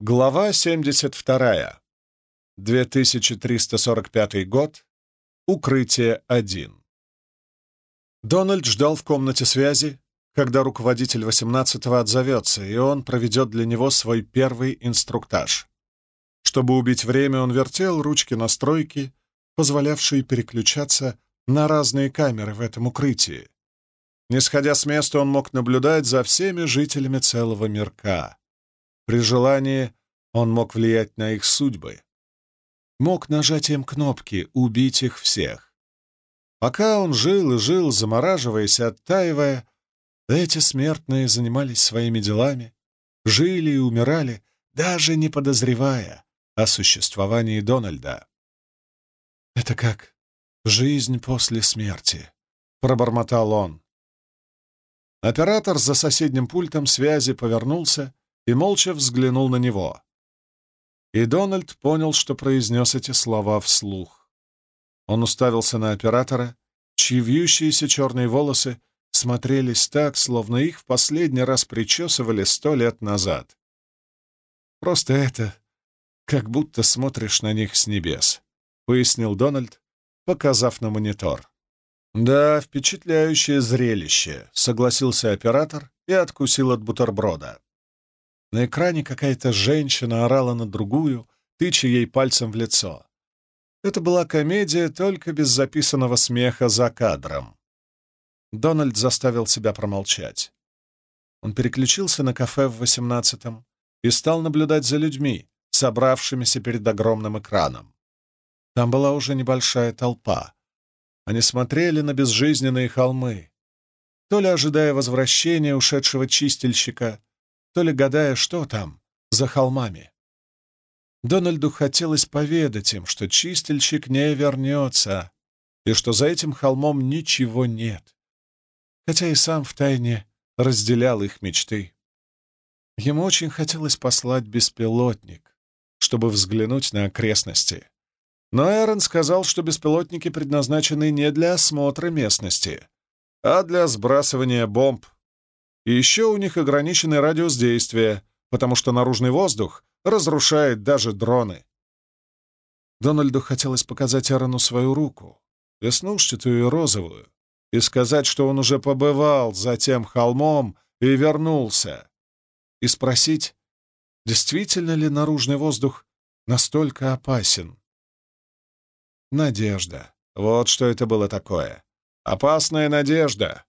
Глава 72. 2345 год. Укрытие 1. Дональд ждал в комнате связи, когда руководитель 18-го отзовется, и он проведет для него свой первый инструктаж. Чтобы убить время, он вертел ручки настройки, позволявшие переключаться на разные камеры в этом укрытии. Не сходя с места, он мог наблюдать за всеми жителями целого мирка. При желании он мог влиять на их судьбы. Мог нажатием кнопки убить их всех. Пока он жил и жил, замораживаясь, оттаивая, эти смертные занимались своими делами, жили и умирали, даже не подозревая о существовании Дональда. «Это как жизнь после смерти», — пробормотал он. Оператор за соседним пультом связи повернулся и молча взглянул на него. И Дональд понял, что произнес эти слова вслух. Он уставился на оператора, чьи вьющиеся черные волосы смотрелись так, словно их в последний раз причесывали сто лет назад. «Просто это, как будто смотришь на них с небес», — пояснил Дональд, показав на монитор. «Да, впечатляющее зрелище», — согласился оператор и откусил от бутерброда. На экране какая-то женщина орала на другую, тыча ей пальцем в лицо. Это была комедия только без записанного смеха за кадром. Дональд заставил себя промолчать. Он переключился на кафе в восемнадцатом и стал наблюдать за людьми, собравшимися перед огромным экраном. Там была уже небольшая толпа. Они смотрели на безжизненные холмы, то ли ожидая возвращения ушедшего чистильщика, то ли гадая, что там, за холмами. Дональду хотелось поведать им, что чистильщик не вернется, и что за этим холмом ничего нет, хотя и сам втайне разделял их мечты. Ему очень хотелось послать беспилотник, чтобы взглянуть на окрестности. Но Эрон сказал, что беспилотники предназначены не для осмотра местности, а для сбрасывания бомб и еще у них ограниченный радиус действия, потому что наружный воздух разрушает даже дроны. Дональду хотелось показать Аарону свою руку, веснушчатую и розовую, и сказать, что он уже побывал за тем холмом и вернулся, и спросить, действительно ли наружный воздух настолько опасен. Надежда. Вот что это было такое. Опасная надежда.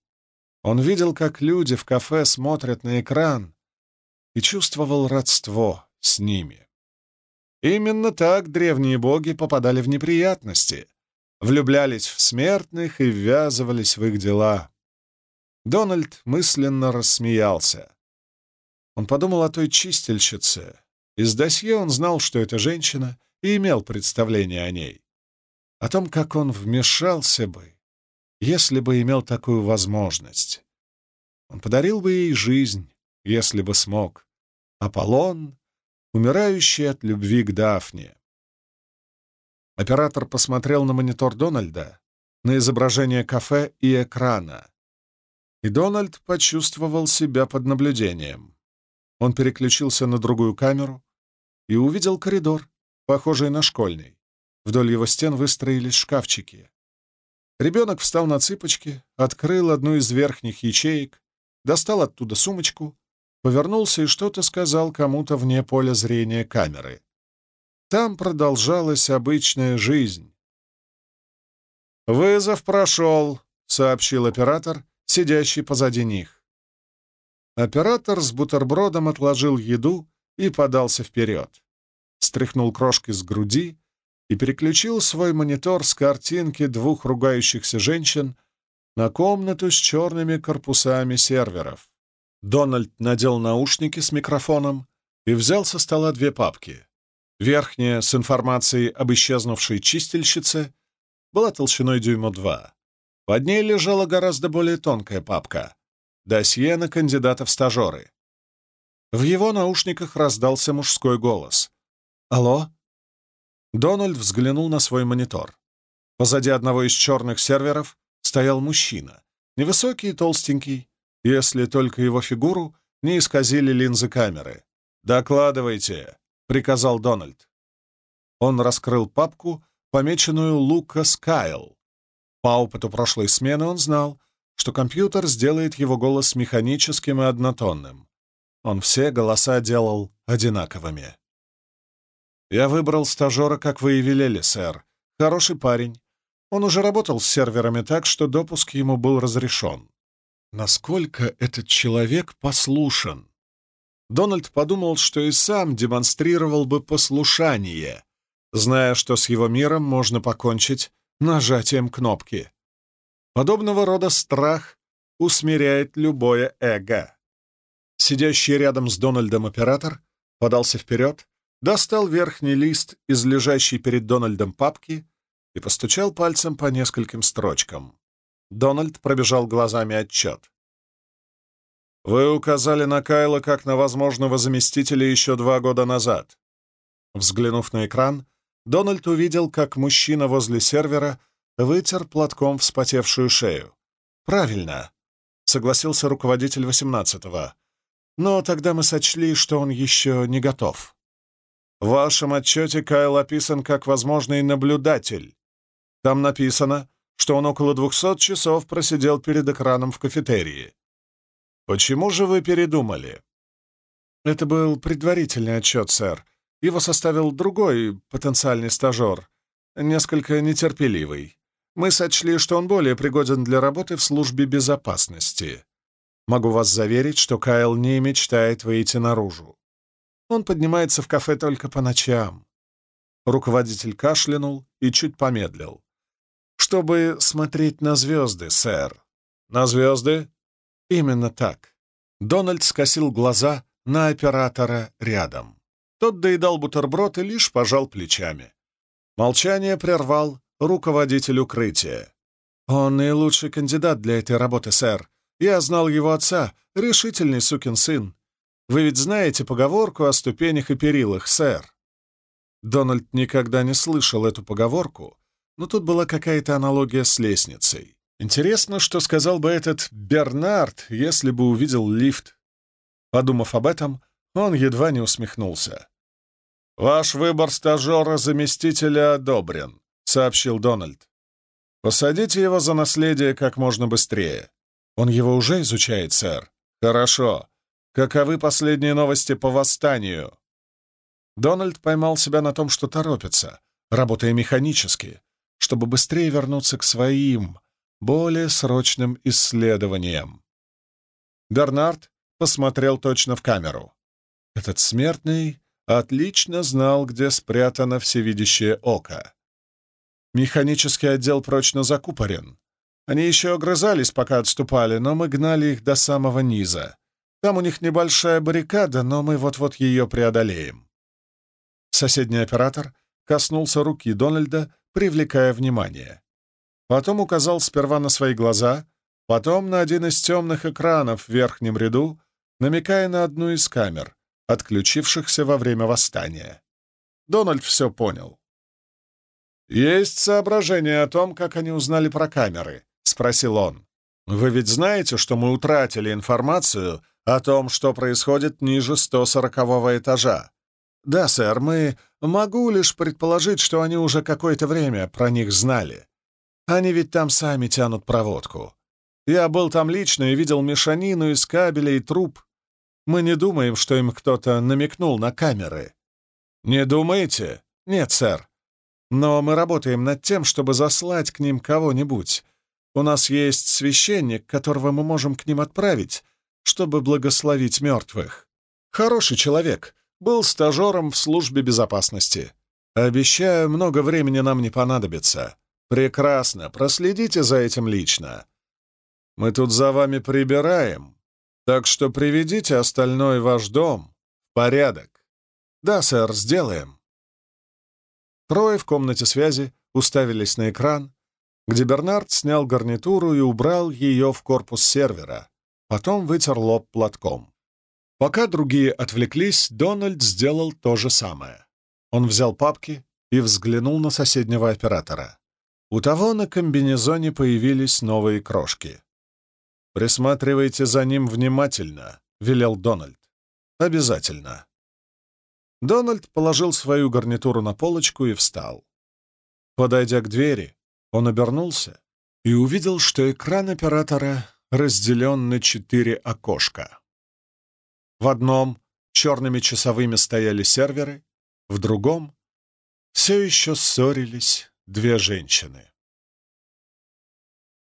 Он видел, как люди в кафе смотрят на экран и чувствовал родство с ними. Именно так древние боги попадали в неприятности, влюблялись в смертных и ввязывались в их дела. Дональд мысленно рассмеялся. Он подумал о той чистильщице. Из досье он знал, что это женщина, и имел представление о ней. О том, как он вмешался бы, если бы имел такую возможность. Он подарил бы ей жизнь, если бы смог. Аполлон, умирающий от любви к Дафне. Оператор посмотрел на монитор Дональда, на изображение кафе и экрана. И Дональд почувствовал себя под наблюдением. Он переключился на другую камеру и увидел коридор, похожий на школьный. Вдоль его стен выстроились шкафчики. Ребенок встал на цыпочки, открыл одну из верхних ячеек, достал оттуда сумочку, повернулся и что-то сказал кому-то вне поля зрения камеры. Там продолжалась обычная жизнь. «Вызов прошел», — сообщил оператор, сидящий позади них. Оператор с бутербродом отложил еду и подался вперед. Стряхнул крошки с груди и переключил свой монитор с картинки двух ругающихся женщин на комнату с черными корпусами серверов. Дональд надел наушники с микрофоном и взял со стола две папки. Верхняя с информацией об исчезнувшей чистильщице была толщиной дюйма два. Под ней лежала гораздо более тонкая папка — досье на кандидата в стажеры. В его наушниках раздался мужской голос. «Алло?» Дональд взглянул на свой монитор. Позади одного из черных серверов стоял мужчина, невысокий и толстенький, если только его фигуру не исказили линзы камеры. «Докладывайте», — приказал Дональд. Он раскрыл папку, помеченную Лукас Кайл. По опыту прошлой смены он знал, что компьютер сделает его голос механическим и однотонным. Он все голоса делал одинаковыми. «Я выбрал стажера, как вы и велели, сэр. Хороший парень. Он уже работал с серверами так, что допуск ему был разрешен. Насколько этот человек послушен? Дональд подумал, что и сам демонстрировал бы послушание, зная, что с его миром можно покончить нажатием кнопки. Подобного рода страх усмиряет любое эго. Сидящий рядом с Дональдом оператор подался вперед, достал верхний лист из лежащей перед Дональдом папки и постучал пальцем по нескольким строчкам. Дональд пробежал глазами отчет. «Вы указали на Кайла как на возможного заместителя еще два года назад». Взглянув на экран, Дональд увидел, как мужчина возле сервера вытер платком вспотевшую шею. «Правильно», — согласился руководитель восемнадцатого. «Но тогда мы сочли, что он еще не готов». В вашем отчете Кайл описан как возможный наблюдатель. Там написано, что он около двухсот часов просидел перед экраном в кафетерии. Почему же вы передумали? Это был предварительный отчет, сэр. Его составил другой потенциальный стажер, несколько нетерпеливый. Мы сочли, что он более пригоден для работы в службе безопасности. Могу вас заверить, что Кайл не мечтает выйти наружу. Он поднимается в кафе только по ночам. Руководитель кашлянул и чуть помедлил. «Чтобы смотреть на звезды, сэр». «На звезды?» «Именно так». Дональд скосил глаза на оператора рядом. Тот доедал бутерброд и лишь пожал плечами. Молчание прервал руководитель укрытия. «Он наилучший кандидат для этой работы, сэр. Я знал его отца, решительный сукин сын. Вы ведь знаете поговорку о ступенях и перилах, сэр?» Дональд никогда не слышал эту поговорку, но тут была какая-то аналогия с лестницей. Интересно, что сказал бы этот Бернард, если бы увидел лифт. Подумав об этом, он едва не усмехнулся. «Ваш выбор стажера-заместителя одобрен», — сообщил Дональд. «Посадите его за наследие как можно быстрее. Он его уже изучает, сэр. Хорошо. Каковы последние новости по восстанию?» Дональд поймал себя на том, что торопится, работая механически, чтобы быстрее вернуться к своим, более срочным исследованиям. Бернард посмотрел точно в камеру. Этот смертный отлично знал, где спрятано всевидящее око. Механический отдел прочно закупорен. Они еще огрызались, пока отступали, но мы гнали их до самого низа. Там у них небольшая баррикада, но мы вот-вот ее преодолеем. Соседний оператор коснулся руки Дональда, привлекая внимание. Потом указал сперва на свои глаза, потом на один из темных экранов в верхнем ряду, намекая на одну из камер, отключившихся во время восстания. Дональд все понял. «Есть соображение о том, как они узнали про камеры?» — спросил он. «Вы ведь знаете, что мы утратили информацию о том, что происходит ниже 140-го этажа. Да, сэр, мы... Могу лишь предположить, что они уже какое-то время про них знали. Они ведь там сами тянут проводку. Я был там лично и видел мешанину из кабелей и труб. Мы не думаем, что им кто-то намекнул на камеры. Не думаете? Нет, сэр. Но мы работаем над тем, чтобы заслать к ним кого-нибудь. У нас есть священник, которого мы можем к ним отправить, чтобы благословить мертвых. Хороший человек, был стажером в службе безопасности. Обещаю, много времени нам не понадобится. Прекрасно, проследите за этим лично. Мы тут за вами прибираем, так что приведите остальной ваш дом в порядок. Да, сэр, сделаем. Трое в комнате связи уставились на экран, где Бернард снял гарнитуру и убрал ее в корпус сервера, Потом вытер лоб платком. Пока другие отвлеклись, Дональд сделал то же самое. Он взял папки и взглянул на соседнего оператора. У того на комбинезоне появились новые крошки. «Присматривайте за ним внимательно», — велел Дональд. «Обязательно». Дональд положил свою гарнитуру на полочку и встал. Подойдя к двери, он обернулся и увидел, что экран оператора разделен на четыре окошка. В одном черными часовыми стояли серверы, в другом все еще ссорились две женщины.